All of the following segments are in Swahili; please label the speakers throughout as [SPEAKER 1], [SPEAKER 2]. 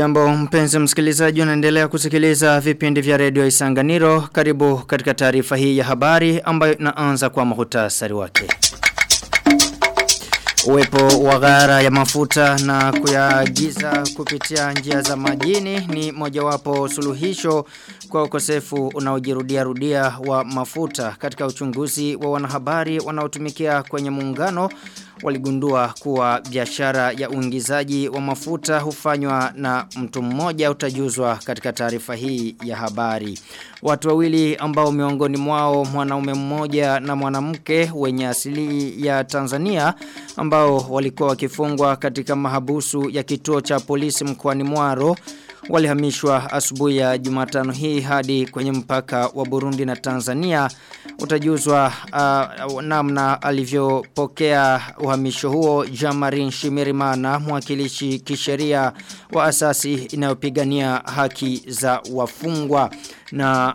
[SPEAKER 1] Hujambo mpenzi msikilizaji unaendelea kusikiliza vipindi vya redio Isanganiro. Karibu katika taarifa hii ya habari ambayo inaanza kwa mahutasari wake. Uwepo wa ghara ya mafuta na kuyaagiza kupitia njia za majini ni mojawapo suluhisho kwa ukosefu unaojirudia rudia wa mafuta katika uchunguzi wa wanahabari wanaotumikia kwenye muungano waligundua kuwa biashara ya uingizaji wa mafuta hufanywa na mtu mmoja utajuzwa katika taarifa hii ya habari. Watu wawili ambao miongoni mwao mwanaume mmoja na mwanamke wenye asili ya Tanzania ambao walikuwa wakifungwa katika mahabusu ya kituo cha polisi mkoani Mwaro walihamishwa asubuhi ya Jumatano hii hadi kwenye mpaka wa Burundi na Tanzania. Utajuzwa uh, namna alivyopokea uhamisho huo Jamarin Shimirimana mwakilishi kisheria wa asasi inayopigania haki za wafungwa. Na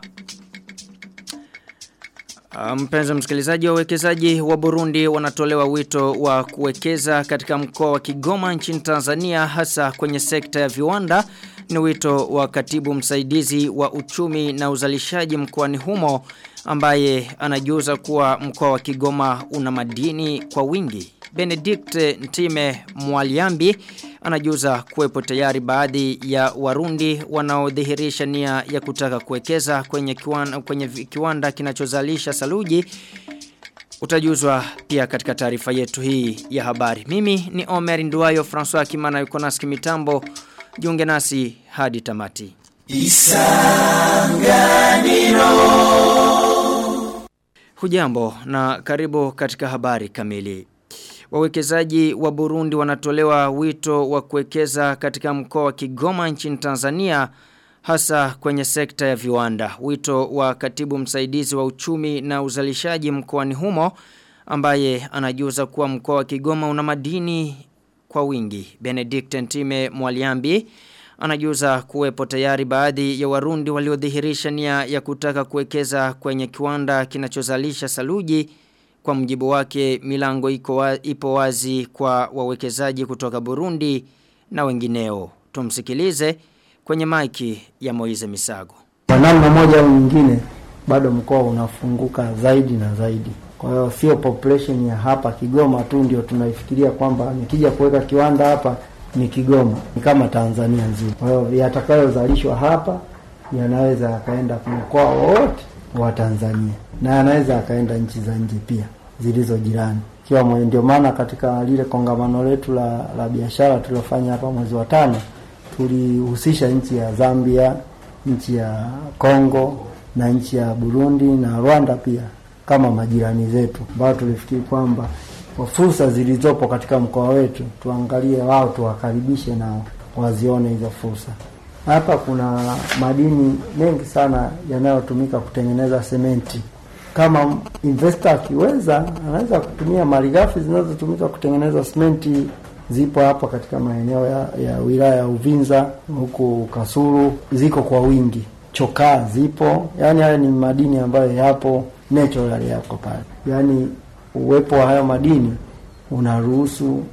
[SPEAKER 1] Mpenzi um, msikilizaji wawekezaji wa Burundi wanatolewa wito wa kuwekeza katika mkoa wa Kigoma nchini Tanzania hasa kwenye sekta ya viwanda ni wito wa katibu msaidizi wa uchumi na uzalishaji mkoani humo ambaye anajuza kuwa mkoa wa Kigoma una madini kwa wingi. Benedict Ntime Mwaliambi anajuza kuwepo tayari baadhi ya warundi wanaodhihirisha nia ya kutaka kuwekeza kwenye kiwanda, kwenye kiwanda kinachozalisha saluji utajuzwa pia katika taarifa yetu hii ya habari. Mimi ni Omer nduayo François Kimana yuko nasi. Jiunge nasi hadi tamati. Isanganiro Hujambo na karibu katika habari kamili. Wawekezaji wa Burundi wanatolewa wito wa kuwekeza katika mkoa wa Kigoma nchini Tanzania hasa kwenye sekta ya viwanda. Wito wa katibu msaidizi wa uchumi na uzalishaji mkoani humo ambaye anajuza kuwa mkoa wa Kigoma una madini kwa wingi. Benedict Ntime Mwaliambi anajuza kuwepo tayari baadhi ya warundi waliodhihirisha nia ya kutaka kuwekeza kwenye kiwanda kinachozalisha saluji kwa mjibu wake milango iko wa, ipo wazi kwa wawekezaji kutoka Burundi na wengineo. Tumsikilize kwenye maiki ya Moize Misago.
[SPEAKER 2] Kwa namna moja au nyingine bado mkoa unafunguka zaidi na zaidi. Kwa hiyo sio population ya hapa Kigoma tu ndio tunaifikiria kwamba nikija kuweka kiwanda hapa ni Kigoma, ni kama Tanzania nzima. Kwa hiyo yatakayozalishwa hapa yanaweza yakaenda mkoa wowote wa Tanzania na yanaweza yakaenda nchi za nje pia zilizo jirani. Kiwa ndio maana katika lile kongamano letu la, la biashara tulilofanya hapa mwezi wa tano tulihusisha nchi ya Zambia, nchi ya Kongo na nchi ya Burundi na Rwanda pia kama majirani zetu ambao tulifikiri kwamba kwa fursa zilizopo katika mkoa wetu tuangalie wao tuwakaribishe nao wazione hizo fursa. Hapa kuna madini mengi sana yanayotumika kutengeneza sementi. Kama investor akiweza, anaweza kutumia malighafi zinazotumika kutengeneza sementi zipo hapa katika maeneo ya, ya wilaya ya Uvinza huku Kasulu, ziko kwa wingi. Chokaa zipo, yani haya ni madini ambayo yapo natural yako pale. Yaani uwepo wa hayo madini unaruhusu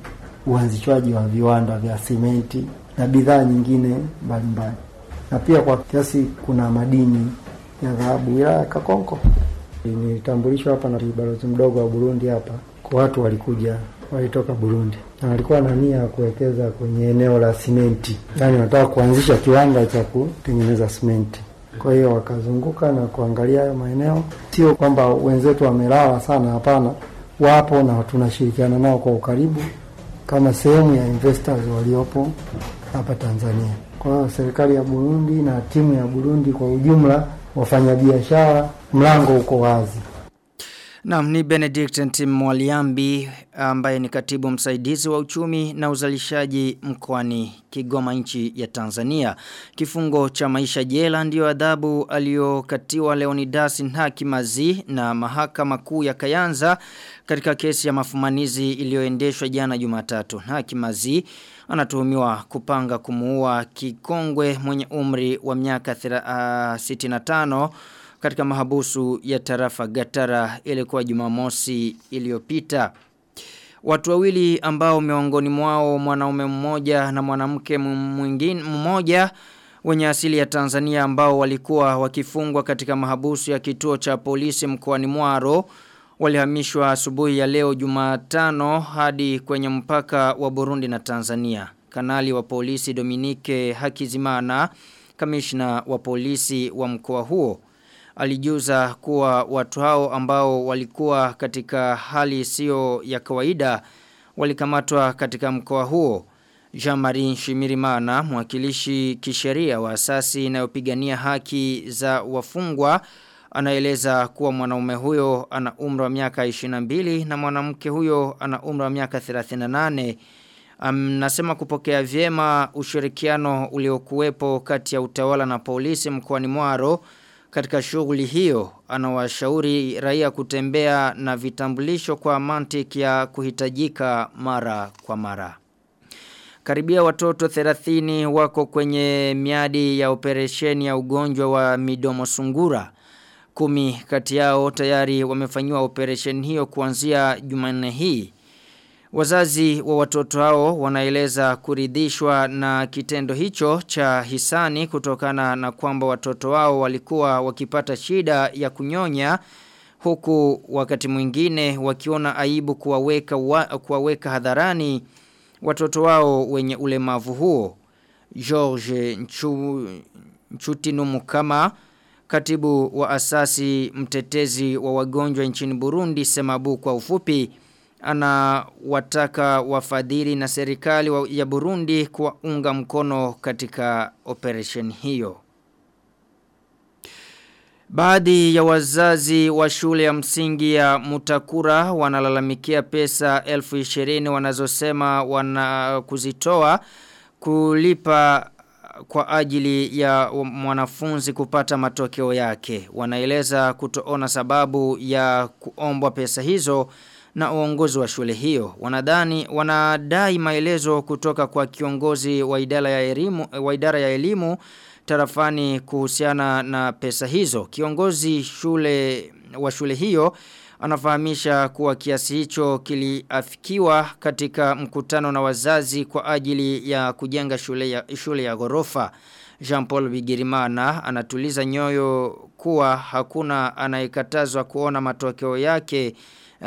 [SPEAKER 2] uanzishwaji wa viwanda vya simenti na bidhaa nyingine mbalimbali, na pia kwa kiasi kuna madini ya dhahabu wilaya ya Kakonko. Nilitambulishwa hapa na balozi mdogo wa Burundi hapa, kwa watu walikuja walitoka Burundi na walikuwa na nia ya kuwekeza kwenye eneo la simenti, yaani wanataka kuanzisha kiwanda cha kutengeneza simenti. Kwa hiyo wakazunguka na kuangalia hayo maeneo. Sio kwamba wenzetu wamelala sana, hapana, wapo na tunashirikiana nao kwa ukaribu kama sehemu ya investors waliopo hapa Tanzania. Kwa hiyo serikali ya Burundi na timu ya Burundi kwa ujumla, wafanyabiashara, mlango uko wazi.
[SPEAKER 1] Naam ni Benedict Ntimwaliambi ambaye ni katibu msaidizi wa uchumi na uzalishaji mkoani Kigoma nchi ya Tanzania. Kifungo cha maisha jela ndiyo adhabu aliyokatiwa Leonidas Nhakimazi na mahakama kuu ya Kayanza katika kesi ya mafumanizi iliyoendeshwa jana Jumatatu. Nhakimazi anatuhumiwa kupanga kumuua kikongwe mwenye umri wa miaka 65 katika mahabusu ya tarafa Gatara ilikuwa Jumamosi iliyopita. Watu wawili ambao miongoni mwao mwanaume mmoja na mwanamke mwingine mmoja wenye asili ya Tanzania ambao walikuwa wakifungwa katika mahabusu ya kituo cha polisi mkoani Mwaro walihamishwa asubuhi ya leo Jumatano hadi kwenye mpaka wa Burundi na Tanzania. Kanali wa polisi Dominike Hakizimana, kamishna wa polisi wa mkoa huo, alijuza kuwa watu hao ambao walikuwa katika hali isiyo ya kawaida walikamatwa katika mkoa huo. Jean-Marie Shimirimana, mwakilishi kisheria wa asasi inayopigania haki za wafungwa, anaeleza kuwa mwanaume huyo ana umri wa miaka 22 na mwanamke huyo ana umri wa miaka 38. Anasema um, kupokea vyema ushirikiano uliokuwepo kati ya utawala na polisi mkoani Mwaro katika shughuli hiyo anawashauri raia kutembea na vitambulisho kwa mantiki ya kuhitajika mara kwa mara. Karibia watoto 30 wako kwenye miadi ya operesheni ya ugonjwa wa midomo sungura. Kumi kati yao tayari wamefanyiwa operesheni hiyo kuanzia Jumanne hii. Wazazi wa watoto hao wanaeleza kuridhishwa na kitendo hicho cha hisani kutokana na kwamba watoto wao walikuwa wakipata shida ya kunyonya huku wakati mwingine wakiona aibu kuwaweka wa, kuwaweka hadharani watoto wao wenye ulemavu huo. George Nchu, Nchutinumukama katibu wa asasi mtetezi wa wagonjwa nchini Burundi Semabu kwa ufupi ana wataka wafadhili na serikali ya Burundi kuwaunga mkono katika operation hiyo. Baadhi ya wazazi wa shule ya msingi ya Mutakura wanalalamikia pesa elfu ishirini wanazosema wana kuzitoa kulipa kwa ajili ya mwanafunzi kupata matokeo yake. Wanaeleza kutoona sababu ya kuombwa pesa hizo na uongozi wa shule hiyo. Wanadhani wanadai maelezo kutoka kwa kiongozi wa idara ya elimu wa idara ya elimu tarafani kuhusiana na pesa hizo. Kiongozi shule wa shule hiyo anafahamisha kuwa kiasi hicho kiliafikiwa katika mkutano na wazazi kwa ajili ya kujenga shule ya shule ya gorofa. Jean-Paul Bigirimana anatuliza nyoyo kuwa hakuna anayekatazwa kuona matokeo yake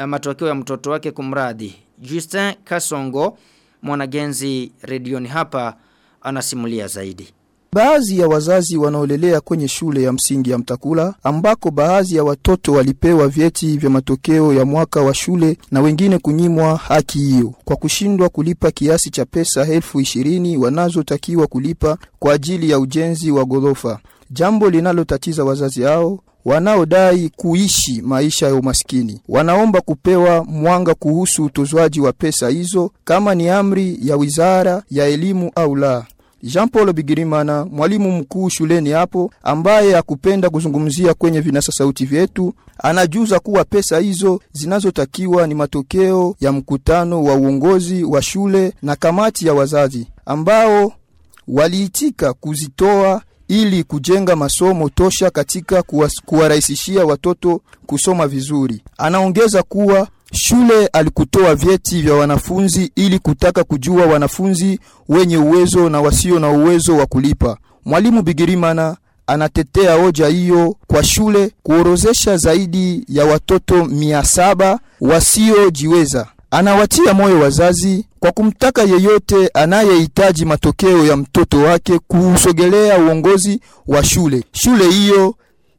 [SPEAKER 1] matokeo ya mtoto wake kumradhi. Justin Kasongo mwanagenzi redioni hapa anasimulia zaidi.
[SPEAKER 3] Baadhi ya wazazi wanaolelea kwenye shule ya msingi ya Mtakula ambako baadhi ya watoto walipewa vyeti vya matokeo ya mwaka wa shule na wengine kunyimwa haki hiyo kwa kushindwa kulipa kiasi cha pesa elfu ishirini wanazotakiwa kulipa kwa ajili ya ujenzi wa ghorofa, jambo linalotatiza wazazi hao wanaodai kuishi maisha ya umaskini. Wanaomba kupewa mwanga kuhusu utozwaji wa pesa hizo kama ni amri ya wizara ya elimu au la. Jean Paul Bigirimana, mwalimu mkuu shuleni hapo, ambaye akupenda kuzungumzia kwenye vinasa sauti vyetu, anajuza kuwa pesa hizo zinazotakiwa ni matokeo ya mkutano wa uongozi wa shule na kamati ya wazazi ambao waliitika kuzitoa ili kujenga masomo tosha katika kuwarahisishia watoto kusoma vizuri. Anaongeza kuwa shule alikutoa vyeti vya wanafunzi ili kutaka kujua wanafunzi wenye uwezo na wasio na uwezo wa kulipa. Mwalimu Bigirimana anatetea hoja hiyo kwa shule kuorozesha zaidi ya watoto mia saba wasiojiweza. Anawatia moyo wazazi kwa kumtaka yeyote anayehitaji matokeo ya mtoto wake kusogelea uongozi wa shule. Shule hiyo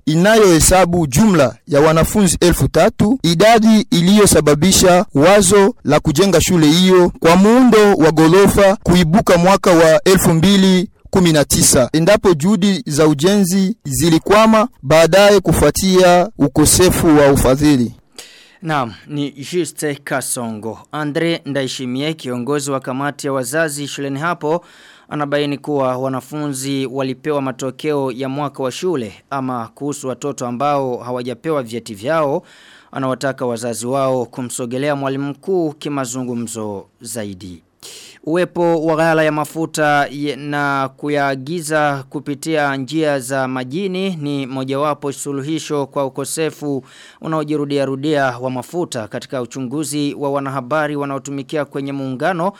[SPEAKER 3] inayohesabu jumla ya wanafunzi elfu tatu, idadi iliyosababisha wazo la kujenga shule hiyo kwa muundo wa ghorofa kuibuka mwaka wa elfu mbili 19 endapo juhudi za ujenzi zilikwama baadaye kufuatia ukosefu wa ufadhili.
[SPEAKER 1] Naam, ni Juste Kasongo. Andre Ndaishimie kiongozi wa kamati ya wazazi shuleni hapo anabaini kuwa wanafunzi walipewa matokeo ya mwaka wa shule ama kuhusu watoto ambao hawajapewa vyeti vyao anawataka wazazi wao kumsogelea mwalimu mkuu kimazungumzo zaidi. Uwepo wa ghala ya mafuta na kuyaagiza kupitia njia za majini ni mojawapo suluhisho kwa ukosefu unaojirudia rudia wa mafuta. Katika uchunguzi wa wanahabari wanaotumikia kwenye muungano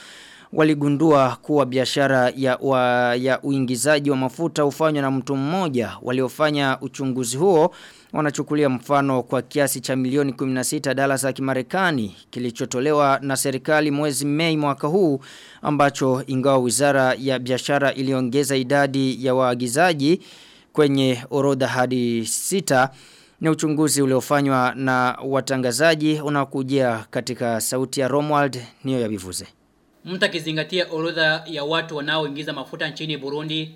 [SPEAKER 1] waligundua kuwa biashara ya, wa, ya uingizaji wa mafuta ufanywa na mtu mmoja. Waliofanya uchunguzi huo wanachukulia mfano kwa kiasi cha milioni 16 dola za Kimarekani kilichotolewa na serikali mwezi Mei mwaka huu ambacho ingawa wizara ya biashara iliongeza idadi ya waagizaji kwenye orodha hadi sita ni uchunguzi uliofanywa na watangazaji unakujia katika sauti ya Romwald niyo ya bivuze.
[SPEAKER 4] Mtu akizingatia orodha ya watu wanaoingiza mafuta nchini Burundi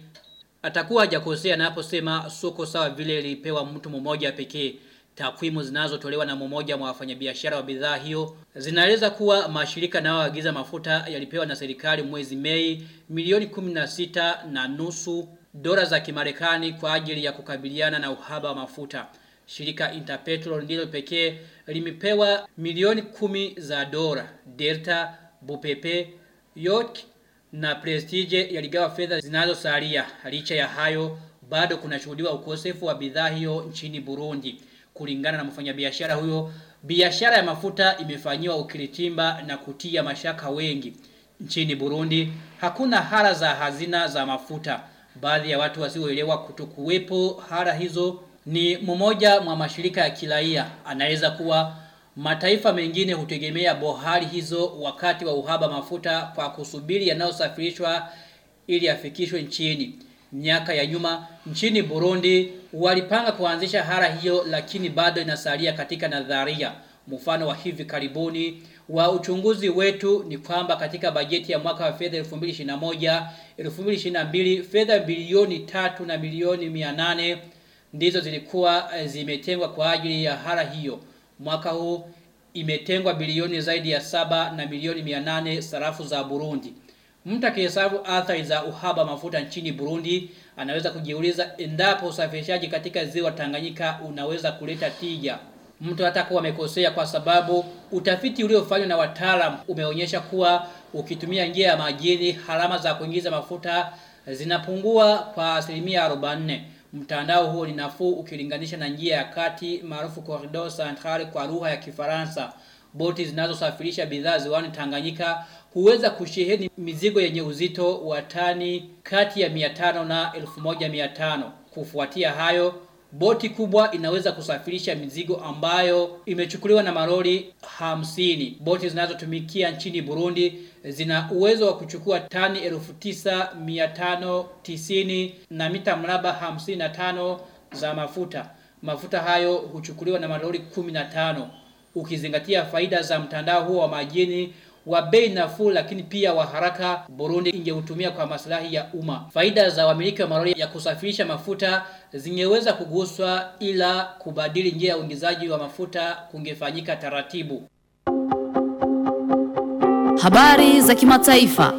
[SPEAKER 4] atakuwa hajakosea anaposema soko sawa vile lilipewa mtu mmoja pekee. Takwimu zinazotolewa na mmoja wa wafanyabiashara wa bidhaa hiyo zinaeleza kuwa mashirika yanayoagiza mafuta yalipewa na serikali mwezi Mei milioni 16 na nusu dola za Kimarekani kwa ajili ya kukabiliana na uhaba wa mafuta. Shirika Interpetrol ndilo pekee limepewa milioni kumi za dola. Delta, Bupepe, York na Prestige yaligawa fedha zinazosalia. Licha ya hayo bado kunashuhudiwa ukosefu wa bidhaa hiyo nchini Burundi. Kulingana na mfanyabiashara huyo, biashara ya mafuta imefanyiwa ukiritimba na kutia mashaka wengi. Nchini Burundi hakuna hara za hazina za mafuta. Baadhi ya watu wasioelewa kutokuwepo hara hizo ni mmoja mwa mashirika ya kiraia anaweza kuwa mataifa mengine hutegemea bohari hizo wakati wa uhaba mafuta kwa kusubiri yanayosafirishwa ili yafikishwe nchini. Miaka ya nyuma nchini Burundi walipanga kuanzisha hara hiyo lakini bado inasalia katika nadharia. Mfano wa hivi karibuni wa uchunguzi wetu ni kwamba katika bajeti ya mwaka wa fedha 2021 2022 fedha bilioni tatu na milioni 800 ndizo zilikuwa zimetengwa kwa ajili ya hara hiyo. Mwaka huu imetengwa bilioni zaidi ya saba na milioni 800 sarafu za Burundi. Mtu akihesabu athari za uhaba mafuta nchini Burundi anaweza kujiuliza endapo usafirishaji katika ziwa Tanganyika unaweza kuleta tija. Mtu hata kuwa amekosea kwa sababu utafiti uliofanywa na wataalam umeonyesha kuwa ukitumia njia ya majini harama za kuingiza mafuta zinapungua kwa asilimia 44. Mtandao huo ni nafuu ukilinganisha na njia ya kati maarufu corridor central kwa lugha ya Kifaransa. Boti zinazosafirisha bidhaa ziwani Tanganyika huweza kusheheni mizigo yenye uzito wa tani kati ya 500 na 1500. Kufuatia hayo, boti kubwa inaweza kusafirisha mizigo ambayo imechukuliwa na maroli 50. Boti zinazotumikia nchini Burundi zina uwezo wa kuchukua tani 9590 na mita mraba 55 za mafuta. Mafuta hayo huchukuliwa na malori 15. Ukizingatia faida za mtandao huo wa majini wa bei nafuu lakini pia wa haraka Burundi ingeutumia kwa maslahi ya umma. Faida za wamiliki wa malori ya kusafirisha mafuta zingeweza kuguswa ila kubadili njia ya uingizaji wa mafuta kungefanyika taratibu.
[SPEAKER 5] Habari za kimataifa.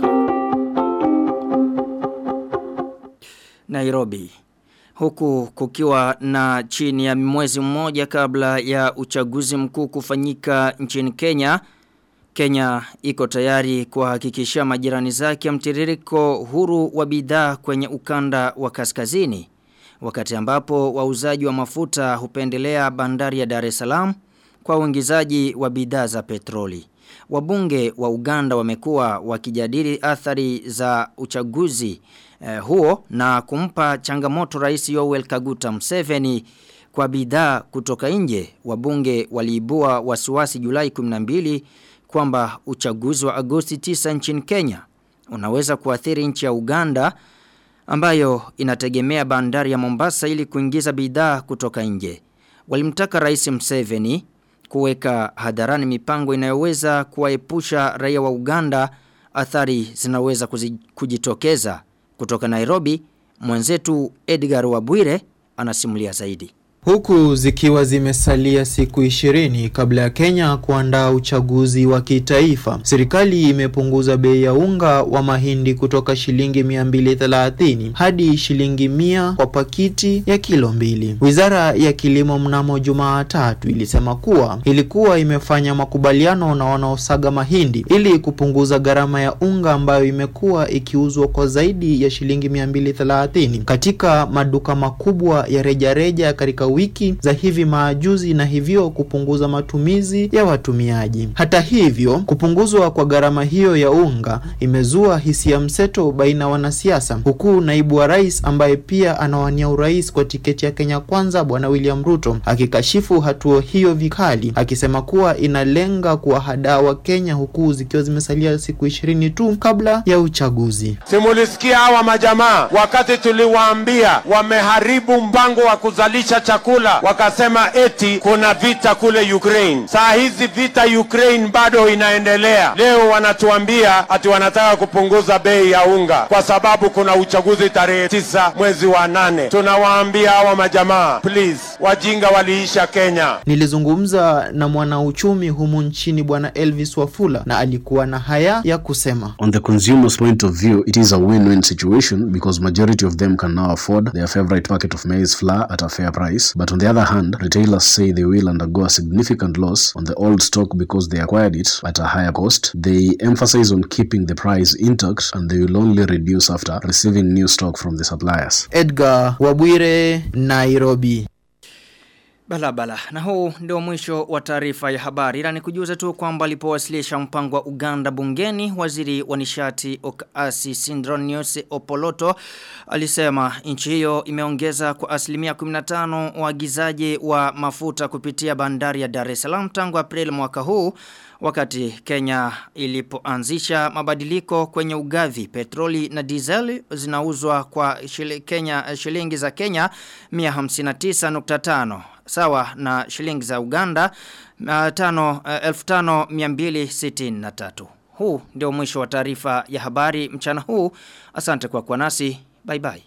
[SPEAKER 1] Nairobi. Huku kukiwa na chini ya mwezi mmoja kabla ya uchaguzi mkuu kufanyika nchini Kenya, Kenya iko tayari kuhakikisha majirani zake mtiririko huru wa bidhaa kwenye ukanda wa kaskazini. Wakati ambapo wauzaji wa mafuta hupendelea bandari ya Dar es Salaam kwa uingizaji wa bidhaa za petroli. Wabunge wa Uganda wamekuwa wakijadili athari za uchaguzi eh, huo na kumpa changamoto Rais Yoweri Kaguta Museveni kwa bidhaa kutoka nje. Wabunge waliibua wasiwasi Julai 12 kwamba uchaguzi wa Agosti 9 nchini Kenya unaweza kuathiri nchi ya Uganda ambayo inategemea bandari ya Mombasa ili kuingiza bidhaa kutoka nje. Walimtaka Rais Mseveni kuweka hadharani mipango inayoweza kuwaepusha raia wa Uganda athari zinaweza kujitokeza kutoka Nairobi mwenzetu Edgar Wabwire anasimulia zaidi
[SPEAKER 6] Huku zikiwa zimesalia siku ishirini kabla ya Kenya kuandaa uchaguzi wa kitaifa, serikali imepunguza bei ya unga wa mahindi kutoka shilingi 230 hadi shilingi mia kwa pakiti ya kilo mbili. Wizara ya kilimo mnamo Jumatatu ilisema kuwa ilikuwa imefanya makubaliano na wanaosaga mahindi ili kupunguza gharama ya unga ambayo imekuwa ikiuzwa kwa zaidi ya shilingi 230 katika maduka makubwa ya rejareja katika wiki za hivi majuzi na hivyo kupunguza matumizi ya watumiaji. Hata hivyo, kupunguzwa kwa gharama hiyo ya unga imezua hisia mseto baina ya wanasiasa, huku naibu wa rais ambaye pia anawania urais kwa tiketi ya Kenya Kwanza Bwana William Ruto akikashifu hatua hiyo vikali, akisema kuwa inalenga kuwahadaa wa Kenya huku zikiwa zimesalia siku ishirini tu kabla ya uchaguzi.
[SPEAKER 7] Simulisikia hawa majamaa wakati tuliwaambia wameharibu mpango wa kuzalisha chakula, wakasema eti kuna vita kule Ukraine. Saa hizi vita Ukraine bado inaendelea. Leo wanatuambia ati wanataka kupunguza bei ya unga kwa sababu kuna uchaguzi tarehe tisa mwezi wa nane. Tunawaambia hawa majamaa, please, wajinga waliisha Kenya.
[SPEAKER 6] Nilizungumza na mwanauchumi humu nchini Bwana Elvis Wafula na alikuwa na haya ya kusema.
[SPEAKER 8] On the consumer's point of view, it is a win-win situation because majority of them can now afford their favorite packet of maize flour at a fair price. But on the other hand, retailers say they will undergo a significant loss on the old stock because they acquired it at a higher cost. They emphasize on keeping the price intact and they will only reduce after receiving new stock from the suppliers.
[SPEAKER 6] Edgar Wabwire, Nairobi.
[SPEAKER 1] Balabala. Na huu ndio mwisho wa taarifa ya habari. Ila nikujuza tu kwamba alipowasilisha mpango wa Uganda bungeni, waziri wa nishati Okasi Sindronius Opoloto alisema nchi hiyo imeongeza kwa asilimia 15 waagizaji wa mafuta kupitia bandari ya Dar es Salaam tangu Aprili mwaka huu wakati Kenya ilipoanzisha mabadiliko kwenye ugavi petroli na diesel zinauzwa kwa Kenya shilingi za Kenya 159.5 sawa na shilingi za Uganda uh, 5263 huu ndio mwisho wa taarifa ya habari mchana huu. Asante kwa kuwa nasi. Bye bye